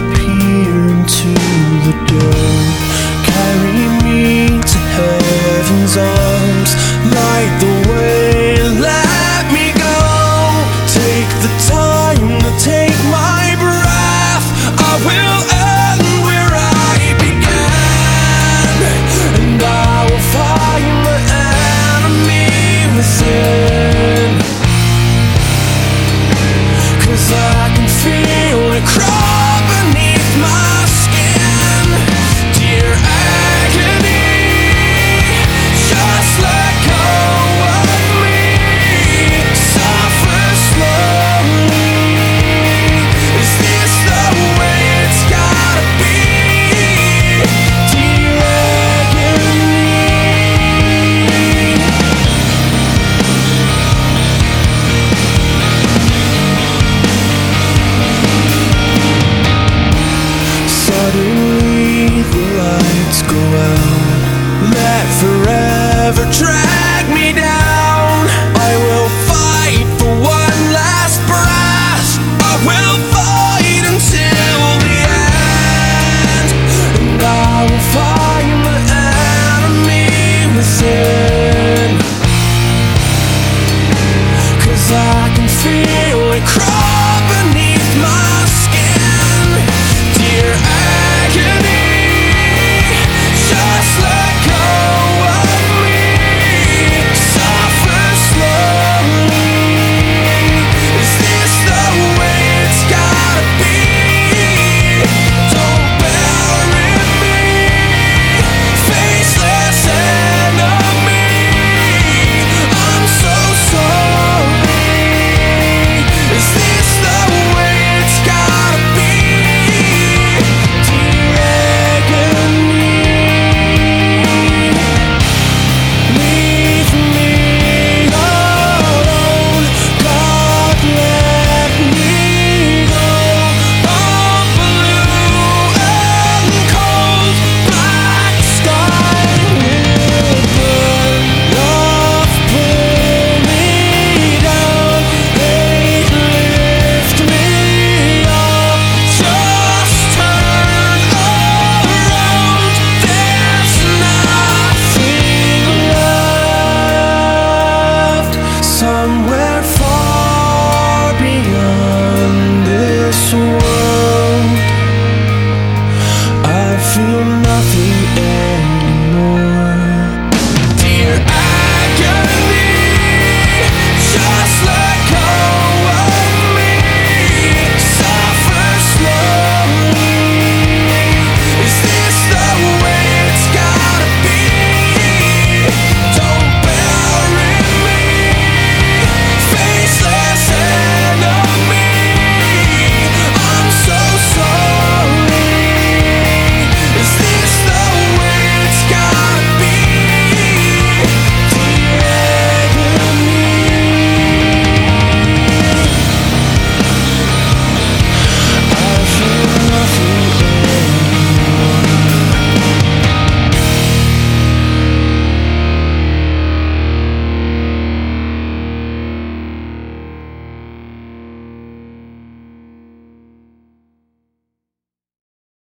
it. Disappear into the dirt.